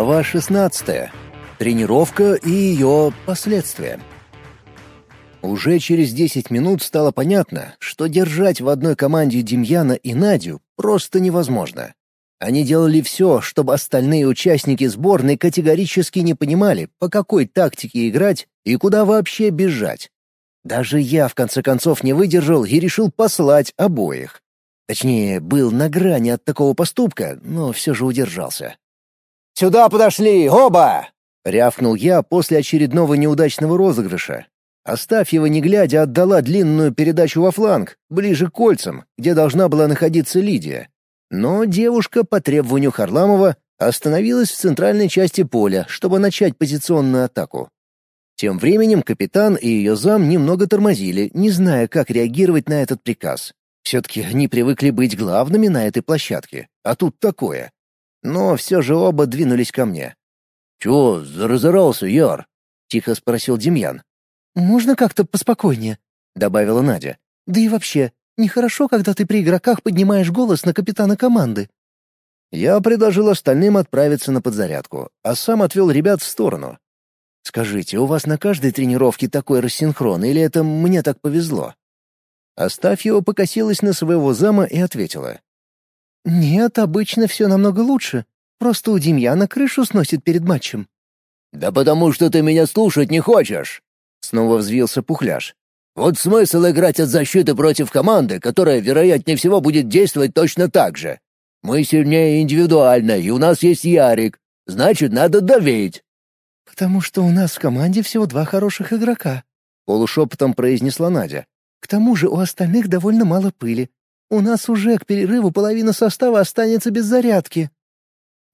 Глава 16. Тренировка и ее последствия. Уже через 10 минут стало понятно, что держать в одной команде Демьяна и Надю просто невозможно. Они делали все, чтобы остальные участники сборной категорически не понимали, по какой тактике играть и куда вообще бежать. Даже я, в конце концов, не выдержал и решил послать обоих. Точнее, был на грани от такого поступка, но все же удержался. «Сюда подошли, оба!» — рявкнул я после очередного неудачного розыгрыша. Оставьева, не глядя, отдала длинную передачу во фланг, ближе к кольцам, где должна была находиться Лидия. Но девушка, по требованию Харламова, остановилась в центральной части поля, чтобы начать позиционную атаку. Тем временем капитан и ее зам немного тормозили, не зная, как реагировать на этот приказ. Все-таки они привыкли быть главными на этой площадке, а тут такое. Но все же оба двинулись ко мне. «Чего разорался, Яр?» — тихо спросил Демьян. «Можно как-то поспокойнее?» — добавила Надя. «Да и вообще, нехорошо, когда ты при игроках поднимаешь голос на капитана команды». Я предложил остальным отправиться на подзарядку, а сам отвел ребят в сторону. Скажите, у вас на каждой тренировке такой рассинхрон, или это мне так повезло?» его покосилась на своего зама и ответила. «Нет, обычно все намного лучше. Просто у Демьяна крышу сносит перед матчем». «Да потому что ты меня слушать не хочешь!» Снова взвился Пухляш. «Вот смысл играть от защиты против команды, которая, вероятнее всего, будет действовать точно так же. Мы сильнее индивидуально, и у нас есть Ярик. Значит, надо давить. «Потому что у нас в команде всего два хороших игрока», — полушепотом произнесла Надя. «К тому же у остальных довольно мало пыли. У нас уже к перерыву половина состава останется без зарядки».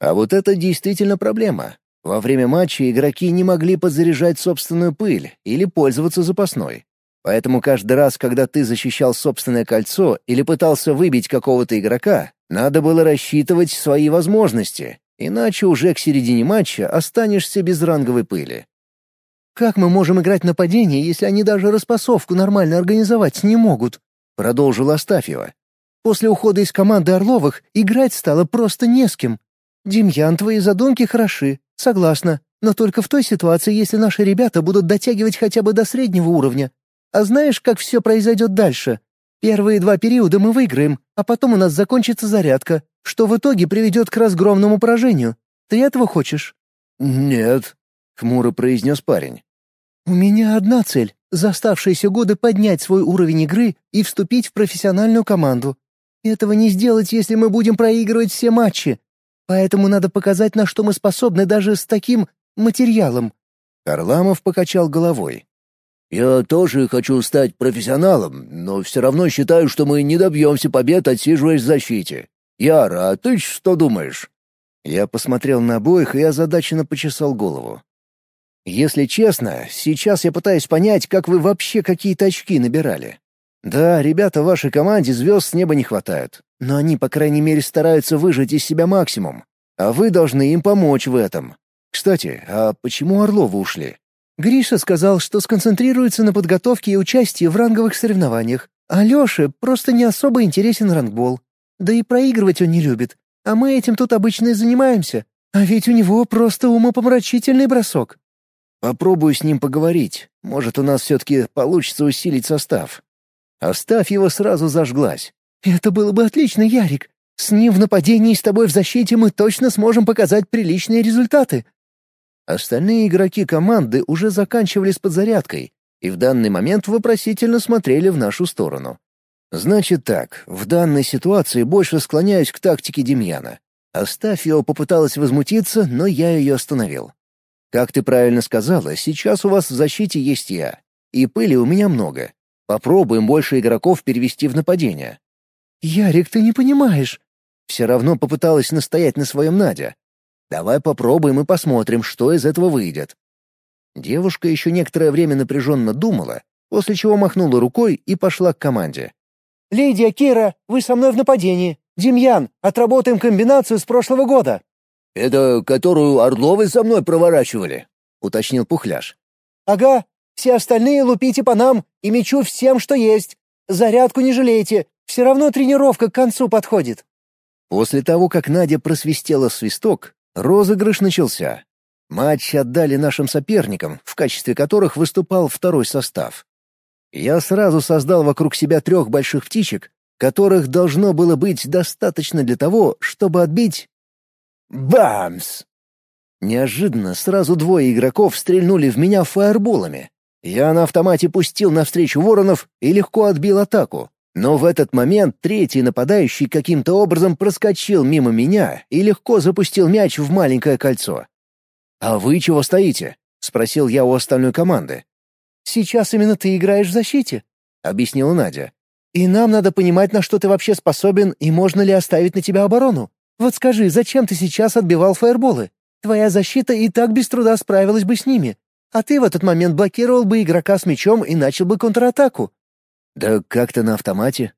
А вот это действительно проблема. Во время матча игроки не могли подзаряжать собственную пыль или пользоваться запасной. Поэтому каждый раз, когда ты защищал собственное кольцо или пытался выбить какого-то игрока, надо было рассчитывать свои возможности Иначе уже к середине матча останешься без ранговой пыли. «Как мы можем играть нападение, если они даже распасовку нормально организовать не могут?» — продолжила Астафьева. «После ухода из команды Орловых играть стало просто не с кем. Демьян, твои задумки хороши, согласна, но только в той ситуации, если наши ребята будут дотягивать хотя бы до среднего уровня. А знаешь, как все произойдет дальше? Первые два периода мы выиграем, а потом у нас закончится зарядка, что в итоге приведет к разгромному поражению. Ты этого хочешь?» «Нет», — хмуро произнес парень. «У меня одна цель — за оставшиеся годы поднять свой уровень игры и вступить в профессиональную команду. Этого не сделать, если мы будем проигрывать все матчи. Поэтому надо показать, на что мы способны даже с таким материалом». Харламов покачал головой. «Я тоже хочу стать профессионалом, но все равно считаю, что мы не добьемся побед, отсиживаясь в защите. Яра, а ты что думаешь?» Я посмотрел на обоих и озадаченно почесал голову. «Если честно, сейчас я пытаюсь понять, как вы вообще какие-то очки набирали. Да, ребята в вашей команде звезд с неба не хватает, но они, по крайней мере, стараются выжать из себя максимум, а вы должны им помочь в этом. Кстати, а почему Орловы ушли?» Гриша сказал, что сконцентрируется на подготовке и участии в ранговых соревнованиях, а Лёше просто не особо интересен рангбол. Да и проигрывать он не любит, а мы этим тут обычно и занимаемся. А ведь у него просто умопомрачительный бросок. Попробую с ним поговорить. Может, у нас все-таки получится усилить состав. Оставь его сразу зажглась. Это было бы отлично, Ярик. С ним в нападении и с тобой в защите мы точно сможем показать приличные результаты. Остальные игроки команды уже заканчивали с подзарядкой и в данный момент вопросительно смотрели в нашу сторону. Значит так, в данной ситуации больше склоняюсь к тактике Демьяна. Астафьева попыталась возмутиться, но я ее остановил. Как ты правильно сказала, сейчас у вас в защите есть я. И пыли у меня много. Попробуем больше игроков перевести в нападение. «Ярик, ты не понимаешь». Все равно попыталась настоять на своем Надя. Давай попробуем и посмотрим, что из этого выйдет». Девушка еще некоторое время напряженно думала, после чего махнула рукой и пошла к команде. «Лидия, Кира, вы со мной в нападении. Демьян, отработаем комбинацию с прошлого года». «Это которую Орловы со мной проворачивали?» — уточнил Пухляш. «Ага. Все остальные лупите по нам и мечу всем, что есть. Зарядку не жалейте. Все равно тренировка к концу подходит». После того, как Надя просвистела свисток, Розыгрыш начался. Матч отдали нашим соперникам, в качестве которых выступал второй состав. Я сразу создал вокруг себя трех больших птичек, которых должно было быть достаточно для того, чтобы отбить... Бамс! Неожиданно сразу двое игроков стрельнули в меня фаерболами. Я на автомате пустил навстречу воронов и легко отбил атаку. Но в этот момент третий нападающий каким-то образом проскочил мимо меня и легко запустил мяч в маленькое кольцо. «А вы чего стоите?» — спросил я у остальной команды. «Сейчас именно ты играешь в защите», — объяснила Надя. «И нам надо понимать, на что ты вообще способен и можно ли оставить на тебя оборону. Вот скажи, зачем ты сейчас отбивал фаерболы? Твоя защита и так без труда справилась бы с ними, а ты в этот момент блокировал бы игрока с мячом и начал бы контратаку». «Да как-то на автомате».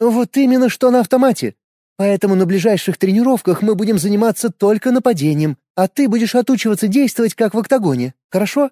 «Вот именно что на автомате. Поэтому на ближайших тренировках мы будем заниматься только нападением, а ты будешь отучиваться действовать как в октагоне. Хорошо?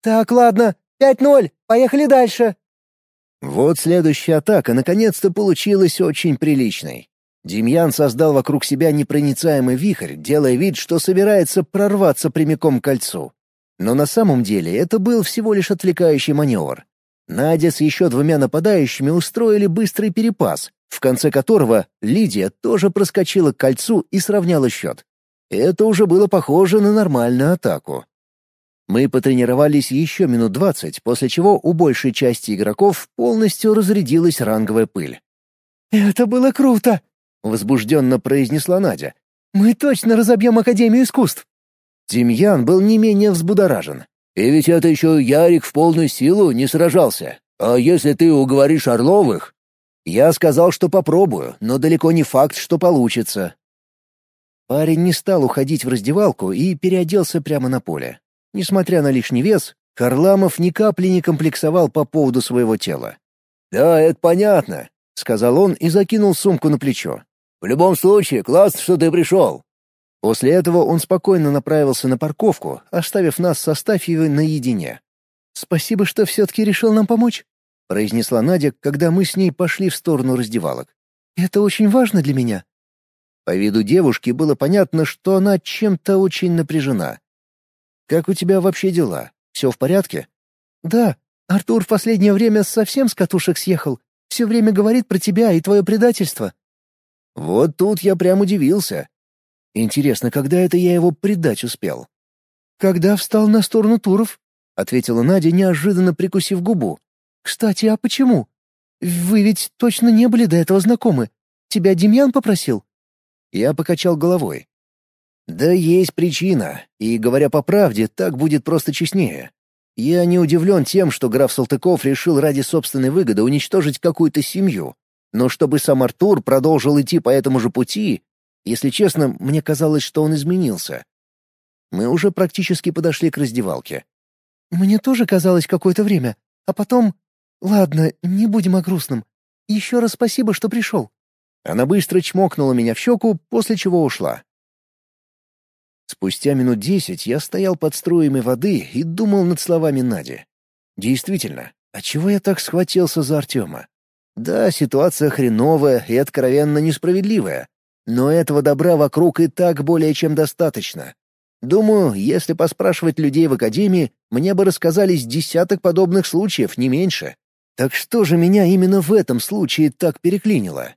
Так, ладно. Пять ноль. Поехали дальше. Вот следующая атака наконец-то получилась очень приличной. Демьян создал вокруг себя непроницаемый вихрь, делая вид, что собирается прорваться прямиком к кольцу. Но на самом деле это был всего лишь отвлекающий маневр. Надя с еще двумя нападающими устроили быстрый перепас, в конце которого Лидия тоже проскочила к кольцу и сравняла счет. Это уже было похоже на нормальную атаку. Мы потренировались еще минут двадцать, после чего у большей части игроков полностью разрядилась ранговая пыль. «Это было круто!» — возбужденно произнесла Надя. «Мы точно разобьем Академию искусств!» Демьян был не менее взбудоражен. «И ведь это еще Ярик в полную силу не сражался. А если ты уговоришь Орловых, я сказал, что попробую, но далеко не факт, что получится. Парень не стал уходить в раздевалку и переоделся прямо на поле. Несмотря на лишний вес, Харламов ни капли не комплексовал по поводу своего тела. «Да, это понятно», — сказал он и закинул сумку на плечо. «В любом случае, класс, что ты пришел». После этого он спокойно направился на парковку, оставив нас со Стафьевой наедине. «Спасибо, что все-таки решил нам помочь», — произнесла Надя, когда мы с ней пошли в сторону раздевалок. «Это очень важно для меня». По виду девушки было понятно, что она чем-то очень напряжена. «Как у тебя вообще дела? Все в порядке?» «Да. Артур в последнее время совсем с катушек съехал. Все время говорит про тебя и твое предательство». Вот тут я прям удивился. Интересно, когда это я его предать успел? «Когда встал на сторону Туров», — ответила Надя, неожиданно прикусив губу. «Кстати, а почему? Вы ведь точно не были до этого знакомы. Тебя Демьян попросил?» Я покачал головой. «Да есть причина, и, говоря по правде, так будет просто честнее. Я не удивлен тем, что граф Салтыков решил ради собственной выгоды уничтожить какую-то семью. Но чтобы сам Артур продолжил идти по этому же пути, если честно, мне казалось, что он изменился. Мы уже практически подошли к раздевалке. «Мне тоже казалось какое-то время, а потом «Ладно, не будем о грустном. Еще раз спасибо, что пришел». Она быстро чмокнула меня в щеку, после чего ушла. Спустя минут десять я стоял под струями воды и думал над словами Нади. Действительно, отчего я так схватился за Артема? Да, ситуация хреновая и откровенно несправедливая, но этого добра вокруг и так более чем достаточно. Думаю, если поспрашивать людей в академии, мне бы рассказались десяток подобных случаев, не меньше. Так что же меня именно в этом случае так переклинило?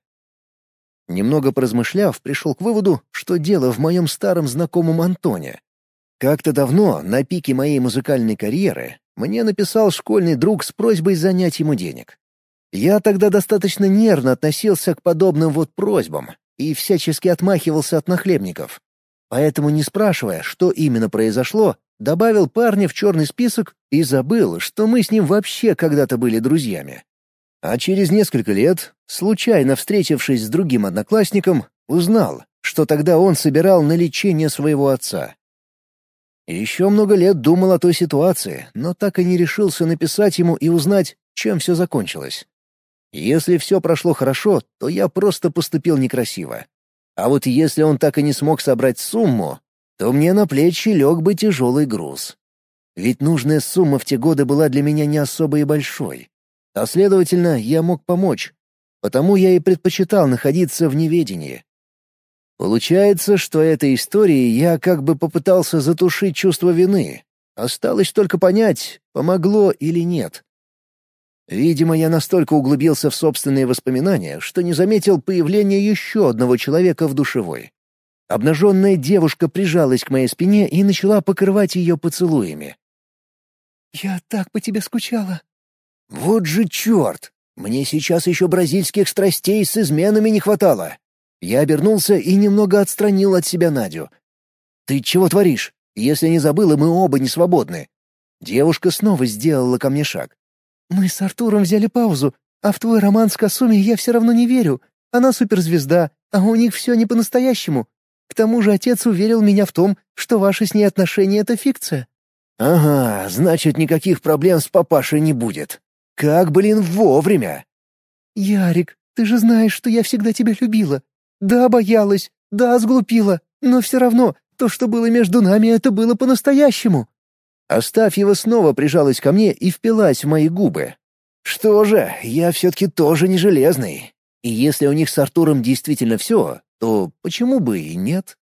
Немного поразмышляв, пришел к выводу, что дело в моем старом знакомом Антоне. Как-то давно, на пике моей музыкальной карьеры, мне написал школьный друг с просьбой занять ему денег. Я тогда достаточно нервно относился к подобным вот просьбам и всячески отмахивался от нахлебников. Поэтому, не спрашивая, что именно произошло, добавил парня в черный список и забыл, что мы с ним вообще когда-то были друзьями. А через несколько лет, случайно встретившись с другим одноклассником, узнал, что тогда он собирал на лечение своего отца. Еще много лет думал о той ситуации, но так и не решился написать ему и узнать, чем все закончилось. Если все прошло хорошо, то я просто поступил некрасиво. А вот если он так и не смог собрать сумму, то мне на плечи лег бы тяжелый груз. Ведь нужная сумма в те годы была для меня не особо и большой. А следовательно, я мог помочь. Потому я и предпочитал находиться в неведении. Получается, что этой историей я как бы попытался затушить чувство вины. Осталось только понять, помогло или нет. Видимо, я настолько углубился в собственные воспоминания, что не заметил появления еще одного человека в душевой. Обнаженная девушка прижалась к моей спине и начала покрывать ее поцелуями. «Я так по тебе скучала». «Вот же черт! Мне сейчас еще бразильских страстей с изменами не хватало». Я обернулся и немного отстранил от себя Надю. «Ты чего творишь? Если не забыла, мы оба не свободны». Девушка снова сделала ко мне шаг. «Мы с Артуром взяли паузу, а в твой роман с Касуми я все равно не верю. Она суперзвезда, а у них все не по-настоящему. К тому же отец уверил меня в том, что ваши с ней отношения — это фикция». «Ага, значит, никаких проблем с папашей не будет. Как, блин, вовремя!» «Ярик, ты же знаешь, что я всегда тебя любила. Да, боялась, да, сглупила, но все равно то, что было между нами, это было по-настоящему». Астафьева снова прижалась ко мне и впилась в мои губы. Что же, я все-таки тоже не железный. И если у них с Артуром действительно все, то почему бы и нет?